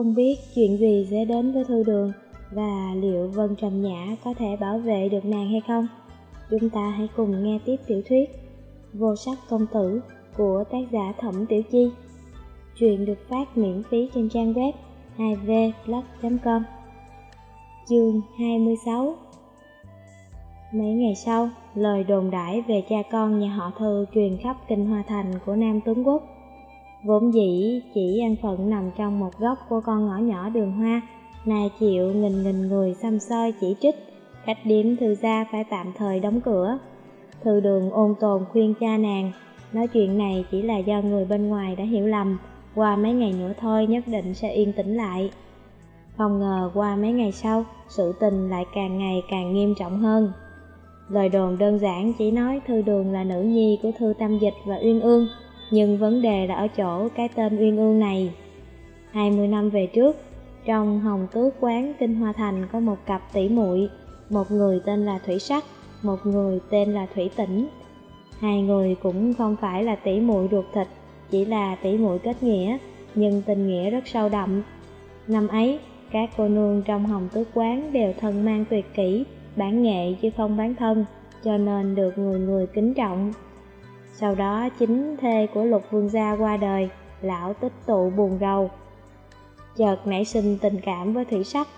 Không biết chuyện gì sẽ đến với Thư Đường và liệu Vân Trầm Nhã có thể bảo vệ được nàng hay không? Chúng ta hãy cùng nghe tiếp tiểu thuyết Vô sắc công tử của tác giả Thẩm Tiểu Chi. Chuyện được phát miễn phí trên trang web 2vblog.com Chương 26 Mấy ngày sau, lời đồn đãi về cha con nhà họ Thư truyền khắp kinh hoa thành của Nam Tuấn Quốc. Vốn dĩ chỉ an phận nằm trong một góc của con ngõ nhỏ đường hoa, nay chịu nghìn nghìn người xăm soi chỉ trích, khách điếm thư gia phải tạm thời đóng cửa. Thư đường ôn tồn khuyên cha nàng, nói chuyện này chỉ là do người bên ngoài đã hiểu lầm, qua mấy ngày nữa thôi nhất định sẽ yên tĩnh lại. Không ngờ qua mấy ngày sau, sự tình lại càng ngày càng nghiêm trọng hơn. Lời đồn đơn giản chỉ nói Thư Đường là nữ nhi của Thư Tam Dịch và Uyên Ương, nhưng vấn đề là ở chỗ cái tên Uyên Ương này. 20 năm về trước, trong Hồng Tước quán Kinh Hoa Thành có một cặp tỷ muội, một người tên là Thủy Sắc, một người tên là Thủy Tĩnh. Hai người cũng không phải là tỷ muội ruột thịt, chỉ là tỷ muội kết nghĩa, nhưng tình nghĩa rất sâu đậm. Năm ấy, các cô nương trong Hồng Tước quán đều thân mang tuyệt kỹ, bán nghệ chứ không bán thân, cho nên được người người kính trọng. Sau đó chính thê của lục vương gia qua đời, lão tích tụ buồn rầu. Chợt nảy sinh tình cảm với thủy sắc.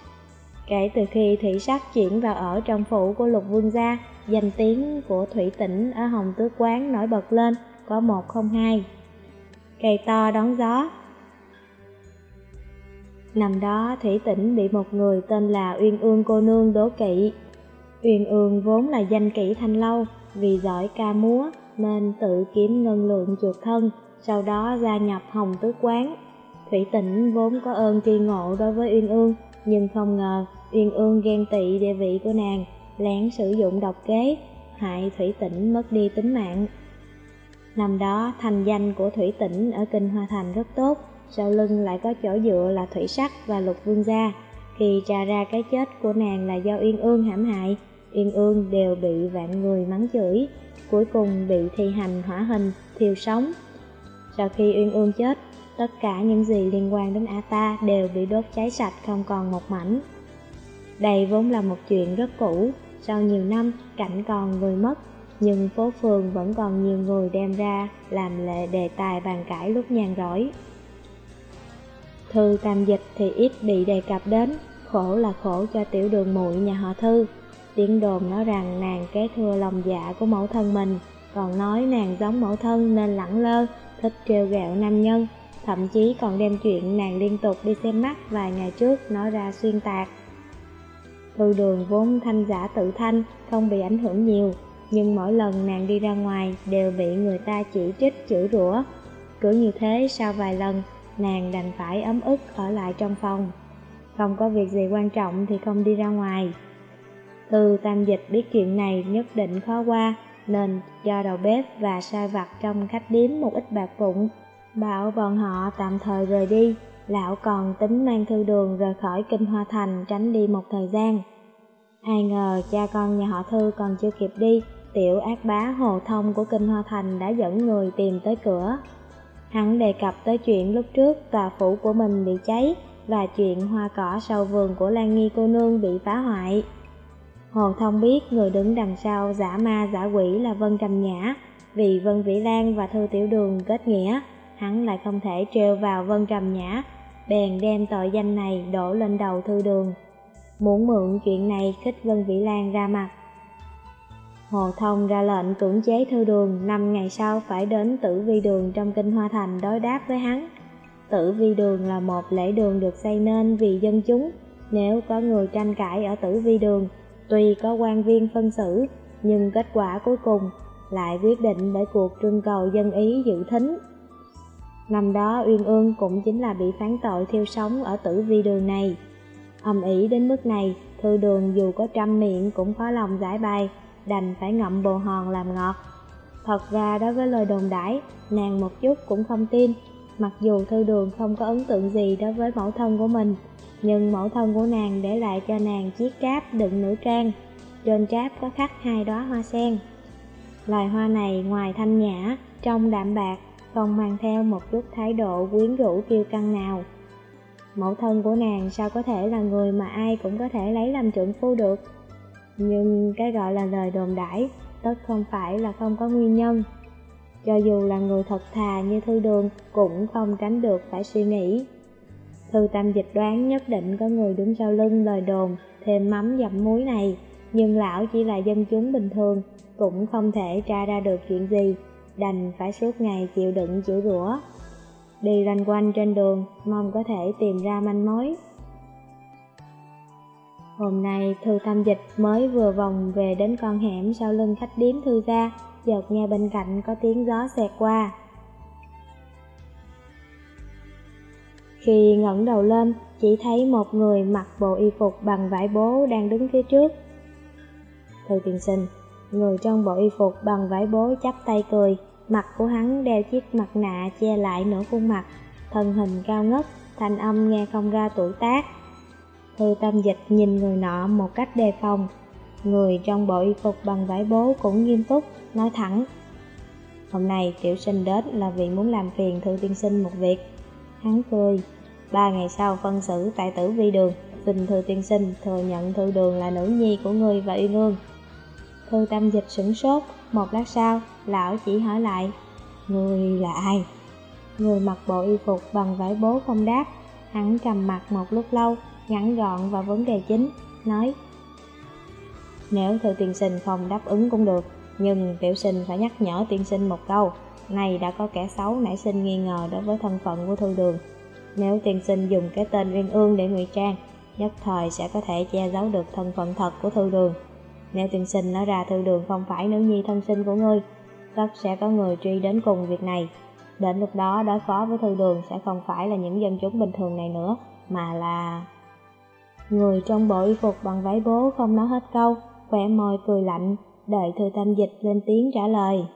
Kể từ khi thủy sắc chuyển vào ở trong phủ của lục vương gia, danh tiếng của thủy tỉnh ở Hồng Tước Quán nổi bật lên, có một không hai. Cây to đón gió Năm đó Thủy tĩnh bị một người tên là Uyên Ương cô nương đố kỵ Uyên ương vốn là danh kỹ thanh lâu, vì giỏi ca múa nên tự kiếm ngân lượng chuột thân, sau đó gia nhập hồng tứ quán. Thủy Tĩnh vốn có ơn tri ngộ đối với Uyên ương, nhưng không ngờ Uyên ương ghen tị địa vị của nàng, lén sử dụng độc kế, hại Thủy tĩnh mất đi tính mạng. Năm đó thành danh của Thủy tĩnh ở Kinh Hoa Thành rất tốt, sau lưng lại có chỗ dựa là Thủy Sắc và Lục Vương Gia. Khi tra ra cái chết của nàng là do Uyên ương hãm hại, Yên ương đều bị vạn người mắng chửi, cuối cùng bị thi hành hỏa hình, thiêu sống. Sau khi Uyên ương chết, tất cả những gì liên quan đến A đều bị đốt cháy sạch không còn một mảnh. Đây vốn là một chuyện rất cũ, sau nhiều năm cảnh còn người mất, nhưng phố phường vẫn còn nhiều người đem ra làm lệ đề tài bàn cãi lúc nhàn rỗi. Thư tam dịch thì ít bị đề cập đến, khổ là khổ cho tiểu đường muội nhà họ Thư. Tiếng đồn nói rằng nàng kế thừa lòng dạ của mẫu thân mình, còn nói nàng giống mẫu thân nên lẳng lơ, thích trêu ghẹo nam nhân, thậm chí còn đem chuyện nàng liên tục đi xem mắt vài ngày trước nói ra xuyên tạc. Thư đường vốn thanh giả tự thanh, không bị ảnh hưởng nhiều, nhưng mỗi lần nàng đi ra ngoài đều bị người ta chỉ trích chửi rủa. Cứ như thế sau vài lần, nàng đành phải ấm ức ở lại trong phòng. Không có việc gì quan trọng thì không đi ra ngoài. Từ tam dịch biết chuyện này nhất định khó qua, nên cho đầu bếp và sai vặt trong khách điếm một ít bạc vụn, bảo bọn họ tạm thời rời đi. Lão còn tính mang thư đường rời khỏi Kinh Hoa Thành tránh đi một thời gian. Ai ngờ cha con nhà họ Thư còn chưa kịp đi, tiểu ác bá Hồ Thông của Kinh Hoa Thành đã dẫn người tìm tới cửa. Hắn đề cập tới chuyện lúc trước tòa phủ của mình bị cháy và chuyện hoa cỏ sau vườn của Lan Nghi cô nương bị phá hoại. Hồ Thông biết người đứng đằng sau giả ma giả quỷ là Vân Trầm Nhã, vì Vân Vĩ Lan và Thư Tiểu Đường kết nghĩa, hắn lại không thể treo vào Vân Trầm Nhã, bèn đem tội danh này đổ lên đầu Thư Đường. Muốn mượn chuyện này khích Vân Vĩ Lan ra mặt. Hồ Thông ra lệnh cưỡng chế Thư Đường, năm ngày sau phải đến Tử Vi Đường trong Kinh Hoa Thành đối đáp với hắn. Tử Vi Đường là một lễ đường được xây nên vì dân chúng, nếu có người tranh cãi ở Tử Vi Đường, Tuy có quan viên phân xử, nhưng kết quả cuối cùng lại quyết định bởi cuộc trưng cầu dân ý dự thính. Năm đó Uyên Ương cũng chính là bị phán tội thiêu sống ở tử vi đường này. Âm ỉ đến mức này, thư đường dù có trăm miệng cũng khó lòng giải bày, đành phải ngậm bồ hòn làm ngọt. Thật ra đối với lời đồn đãi, nàng một chút cũng không tin, mặc dù thư đường không có ấn tượng gì đối với mẫu thân của mình, nhưng mẫu thân của nàng để lại cho nàng chiếc tráp đựng nữ trang. Trên tráp có khắc hai đóa hoa sen. Loài hoa này ngoài thanh nhã, trong đạm bạc, không mang theo một chút thái độ quyến rũ kiêu căng nào. Mẫu thân của nàng sao có thể là người mà ai cũng có thể lấy làm trượng phu được Nhưng cái gọi là lời đồn đãi tất không phải là không có nguyên nhân cho dù là người thật thà như thư đường cũng không tránh được phải suy nghĩ. Thư tâm dịch đoán nhất định có người đứng sau lưng lời đồn thêm mắm dặm muối này Nhưng lão chỉ là dân chúng bình thường cũng không thể tra ra được chuyện gì Đành phải suốt ngày chịu đựng chịu rủa. Đi loanh quanh trên đường, mong có thể tìm ra manh mối. Hôm nay, Thư Tâm Dịch mới vừa vòng về đến con hẻm sau lưng khách điếm Thư gia, chợt nghe bên cạnh có tiếng gió xẹt qua. Khi ngẩng đầu lên, chỉ thấy một người mặc bộ y phục bằng vải bố đang đứng phía trước. Thư tiền sinh, người trong bộ y phục bằng vải bố chắp tay cười, Mặt của hắn đeo chiếc mặt nạ che lại nửa khuôn mặt, thân hình cao ngất, thanh âm nghe không ra tuổi tác. Thư tâm dịch nhìn người nọ một cách đề phòng. Người trong bộ y phục bằng vải bố cũng nghiêm túc, nói thẳng. Hôm nay tiểu sinh đến là vì muốn làm phiền thư tiên sinh một việc. Hắn cười. Ba ngày sau phân xử tại tử vi đường, xin thư tiên sinh thừa nhận thư đường là nữ nhi của người và uyên ương. Thư tâm dịch sửng sốt, một lát sau, lão chỉ hỏi lại, Người là ai? Người mặc bộ y phục bằng vải bố không đáp, hắn trầm mặt một lúc lâu, ngắn gọn vào vấn đề chính, nói nếu thư tiên sinh không đáp ứng cũng được, nhưng tiểu sinh phải nhắc nhở tiên sinh một câu, này đã có kẻ xấu nảy sinh nghi ngờ đối với thân phận của thư đường. Nếu tiên sinh dùng cái tên uyên ương để ngụy trang, nhất thời sẽ có thể che giấu được thân phận thật của thư đường. Nếu tiên sinh nói ra thư đường không phải nữ nhi thân sinh của ngươi, tất sẽ có người truy đến cùng việc này. Đến lúc đó đối phó với thư đường sẽ không phải là những dân chúng bình thường này nữa, mà là... Người trong bộ y phục bằng váy bố không nói hết câu, vẻ môi cười lạnh, đợi thư tâm dịch lên tiếng trả lời.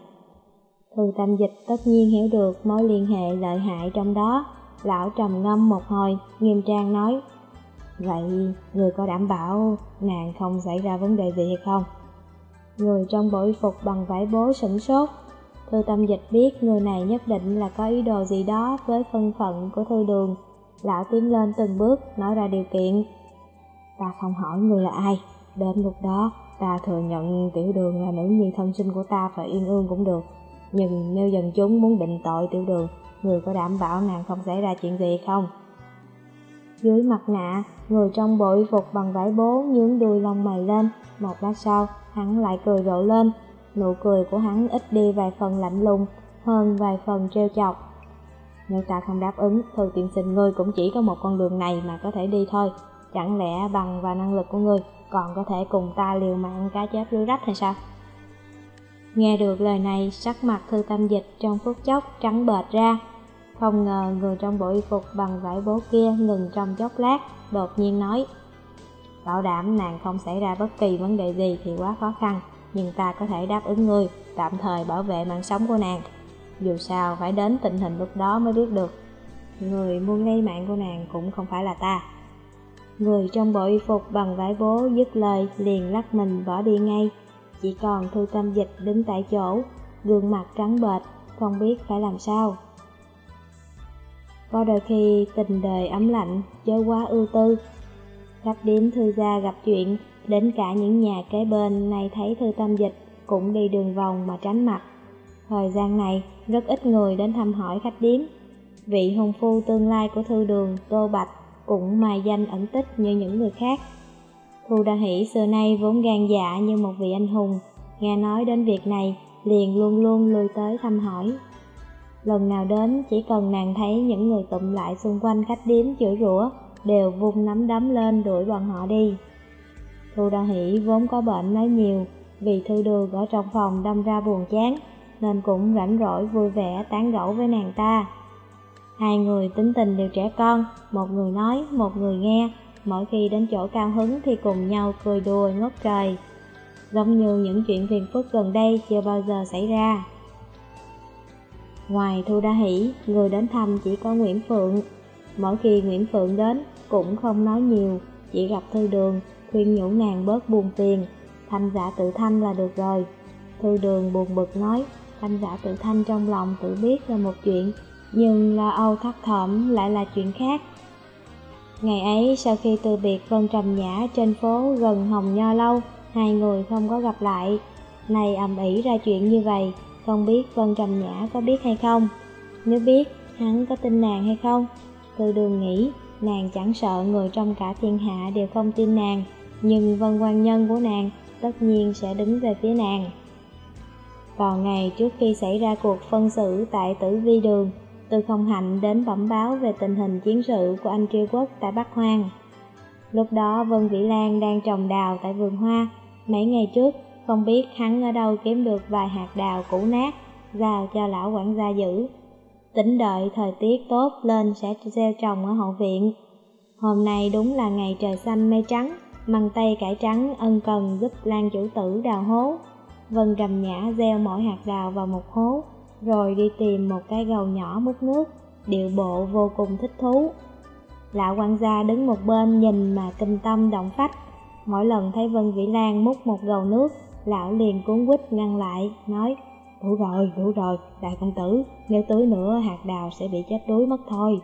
Thư tâm dịch tất nhiên hiểu được mối liên hệ lợi hại trong đó, lão trầm ngâm một hồi, nghiêm trang nói, Vậy người có đảm bảo nàng không xảy ra vấn đề gì hay không? Người trong bộ y phục bằng vải bố sửng sốt. Thư tâm dịch biết người này nhất định là có ý đồ gì đó với thân phận của thư đường. Lão tiến lên từng bước, nói ra điều kiện. Ta không hỏi người là ai, đến lúc đó ta thừa nhận tiểu đường là nữ nhi thân sinh của ta và yên ương cũng được. Nhưng nếu dân chúng muốn định tội tiểu đường, người có đảm bảo nàng không xảy ra chuyện gì không? Dưới mặt nạ, người trong bộ y phục bằng vải bố nhướng đuôi lông mày lên, một lát sau, hắn lại cười rộ lên. Nụ cười của hắn ít đi vài phần lạnh lùng, hơn vài phần trêu chọc. Nếu ta không đáp ứng, thư tiện sinh ngươi cũng chỉ có một con đường này mà có thể đi thôi. Chẳng lẽ bằng và năng lực của ngươi còn có thể cùng ta liều mạng cá chép lưới rách hay sao? Nghe được lời này, sắc mặt thư tâm dịch trong phút chốc trắng bệt ra, không ngờ người trong bộ y phục bằng vải bố kia ngừng trong chốc lát, đột nhiên nói Bảo đảm nàng không xảy ra bất kỳ vấn đề gì thì quá khó khăn, nhưng ta có thể đáp ứng ngươi, tạm thời bảo vệ mạng sống của nàng. Dù sao phải đến tình hình lúc đó mới biết được. Người muốn lấy mạng của nàng cũng không phải là ta. Người trong bộ y phục bằng vải bố dứt lời liền lắc mình bỏ đi ngay. Chỉ còn thư tâm dịch đứng tại chỗ, gương mặt trắng bệch, không biết phải làm sao. Có đôi khi tình đời ấm lạnh, chớ quá ưu tư. Khách điếm thư gia gặp chuyện, đến cả những nhà kế bên này thấy thư tâm dịch cũng đi đường vòng mà tránh mặt. Thời gian này, rất ít người đến thăm hỏi khách điếm. Vị hôn phu tương lai của thư đường, Tô Bạch, cũng mài danh ẩn tích như những người khác. Thu Đa Hỷ xưa nay vốn gan dạ như một vị anh hùng, nghe nói đến việc này, liền luôn luôn lui tới thăm hỏi. Lần nào đến chỉ cần nàng thấy những người tụm lại xung quanh khách điếm chửi rủa đều vung nắm đấm lên đuổi bọn họ đi. Thu Đa Hỷ vốn có bệnh nói nhiều, vì thư đường ở trong phòng đâm ra buồn chán, nên cũng rảnh rỗi vui vẻ tán gẫu với nàng ta. Hai người tính tình đều trẻ con, một người nói, một người nghe, mỗi khi đến chỗ cao hứng thì cùng nhau cười đùa ngốc trời. Giống như những chuyện phiền phức gần đây chưa bao giờ xảy ra. Ngoài Thu Đa Hỷ, người đến thăm chỉ có Nguyễn Phượng. Mỗi khi Nguyễn Phượng đến, cũng không nói nhiều, chỉ gặp Thư Đường, khuyên nhủ nàng bớt buồn phiền, thanh giả tự thanh là được rồi. Thư Đường buồn bực nói, thanh giả tự thanh trong lòng tự biết là một chuyện, nhưng lo âu thất thỏm lại là chuyện khác. Ngày ấy sau khi từ biệt Vân Trầm Nhã trên phố gần Hồng Nho Lâu, hai người không có gặp lại. Này ầm ĩ ra chuyện như vậy, không biết Vân Trầm Nhã có biết hay không? Nếu biết, hắn có tin nàng hay không? Từ đường nghĩ, nàng chẳng sợ người trong cả thiên hạ đều không tin nàng, nhưng Vân quan nhân của nàng tất nhiên sẽ đứng về phía nàng. Vào ngày trước khi xảy ra cuộc phân xử tại tử vi đường, từ không hạnh đến bẩm báo về tình hình chiến sự của anh triều quốc tại Bắc Hoang. Lúc đó Vân Vĩ Lan đang trồng đào tại vườn hoa, mấy ngày trước không biết hắn ở đâu kiếm được vài hạt đào cũ nát, giao cho lão quản gia giữ. Tính đợi thời tiết tốt lên sẽ gieo trồng ở hậu viện. Hôm nay đúng là ngày trời xanh mây trắng, măng tây cải trắng ân cần giúp Lan chủ tử đào hố. Vân trầm nhã gieo mỗi hạt đào vào một hố, rồi đi tìm một cái gầu nhỏ múc nước, điệu bộ vô cùng thích thú. Lão quan gia đứng một bên nhìn mà kinh tâm động phách, mỗi lần thấy Vân Vĩ Lan múc một gầu nước, lão liền cuốn quýt ngăn lại, nói, đủ rồi, đủ rồi, đại công tử, nếu tưới nữa hạt đào sẽ bị chết đuối mất thôi.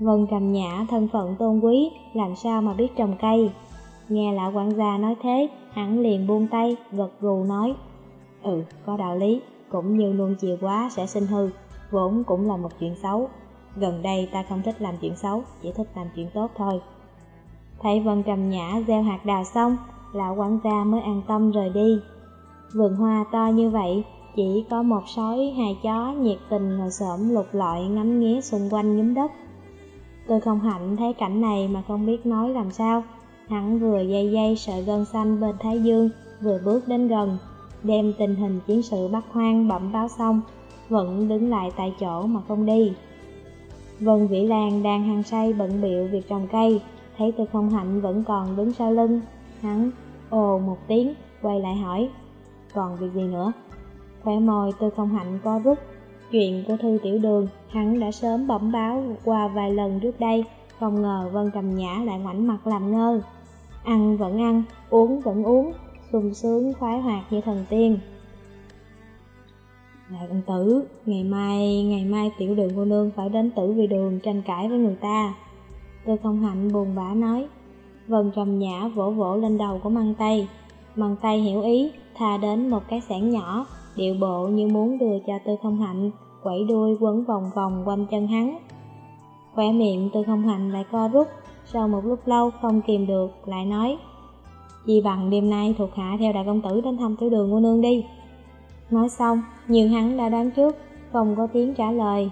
Vân trầm nhã thân phận tôn quý, làm sao mà biết trồng cây. Nghe lão quản gia nói thế, hắn liền buông tay, gật gù nói, ừ, có đạo lý, cũng như nuông chiều quá sẽ sinh hư, vốn cũng là một chuyện xấu. Gần đây ta không thích làm chuyện xấu, chỉ thích làm chuyện tốt thôi. Thấy Vân Trầm Nhã gieo hạt đào xong, lão quản gia mới an tâm rời đi. Vườn hoa to như vậy, chỉ có một sói hai chó nhiệt tình ngồi xổm lục lọi ngắm nghía xung quanh nhúm đất. Tôi không hạnh thấy cảnh này mà không biết nói làm sao. Hắn vừa dây dây sợi gân xanh bên thái dương, vừa bước đến gần, đem tình hình chiến sự bắt hoang bẩm báo xong, vẫn đứng lại tại chỗ mà không đi. Vân Vĩ Lan đang hăng say bận biệu việc trồng cây, thấy Tư không hạnh vẫn còn đứng sau lưng. Hắn ồ một tiếng, quay lại hỏi, còn việc gì nữa? Khỏe môi Tư không hạnh co rút, chuyện của Thư Tiểu Đường hắn đã sớm bẩm báo qua vài lần trước đây, không ngờ Vân Trầm Nhã lại ngoảnh mặt làm ngơ. Ăn vẫn ăn, uống vẫn uống, sung sướng khoái hoạt như thần tiên. Đại công tử, ngày mai, ngày mai tiểu đường cô nương phải đến tử vì đường tranh cãi với người ta. Tôi không hạnh buồn bã nói. Vân trầm nhã vỗ vỗ lên đầu của măng tay. Măng tay hiểu ý, tha đến một cái sản nhỏ, điệu bộ như muốn đưa cho tôi không hạnh, quẩy đuôi quấn vòng vòng quanh chân hắn. Khỏe miệng tôi không hạnh lại co rút, sau một lúc lâu không kìm được, lại nói chi bằng đêm nay thuộc hạ theo đại công tử đến thăm tiểu đường cô nương đi. Nói xong, nhưng hắn đã đoán trước, không có tiếng trả lời.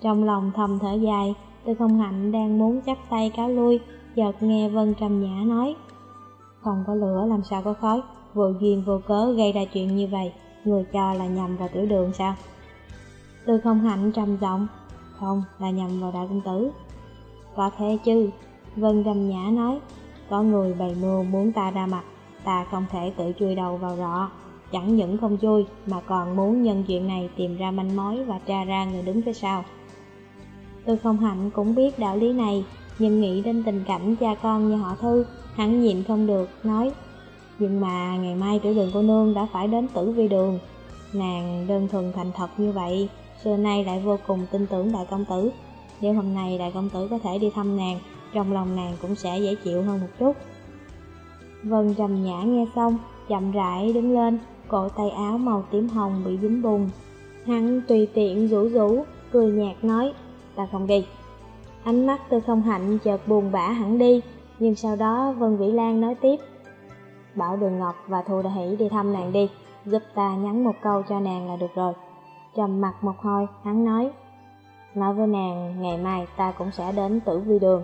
Trong lòng thầm thở dài, tôi không hạnh đang muốn chắp tay cáo lui, chợt nghe Vân Trầm Nhã nói. Không có lửa làm sao có khói, vô duyên vô cớ gây ra chuyện như vậy, người cho là nhầm vào tiểu đường sao? Tôi không hạnh trầm giọng, không là nhầm vào đại công tử. Có thế chứ, Vân Trầm Nhã nói, có người bày mưu muốn ta ra mặt, ta không thể tự chui đầu vào rọ. Chẳng những không chui mà còn muốn nhân chuyện này tìm ra manh mối và tra ra người đứng phía sau. Tôi không hạnh cũng biết đạo lý này, nhưng nghĩ đến tình cảnh cha con như họ thư, hắn nhịn không được, nói Nhưng mà ngày mai tiểu đường cô nương đã phải đến tử vi đường Nàng đơn thuần thành thật như vậy, xưa nay lại vô cùng tin tưởng đại công tử Nếu hôm nay đại công tử có thể đi thăm nàng trong lòng nàng cũng sẽ dễ chịu hơn một chút. Vân trầm nhã nghe xong, chậm rãi đứng lên, cổ tay áo màu tím hồng bị dính bùn. Hắn tùy tiện rủ rủ, cười nhạt nói, ta không đi. Ánh mắt tôi không hạnh chợt buồn bã hẳn đi, nhưng sau đó Vân Vĩ Lan nói tiếp. Bảo Đường Ngọc và Thu Đại Hỷ đi thăm nàng đi, giúp ta nhắn một câu cho nàng là được rồi. Trầm mặt một hồi, hắn nói, nói với nàng ngày mai ta cũng sẽ đến tử vi đường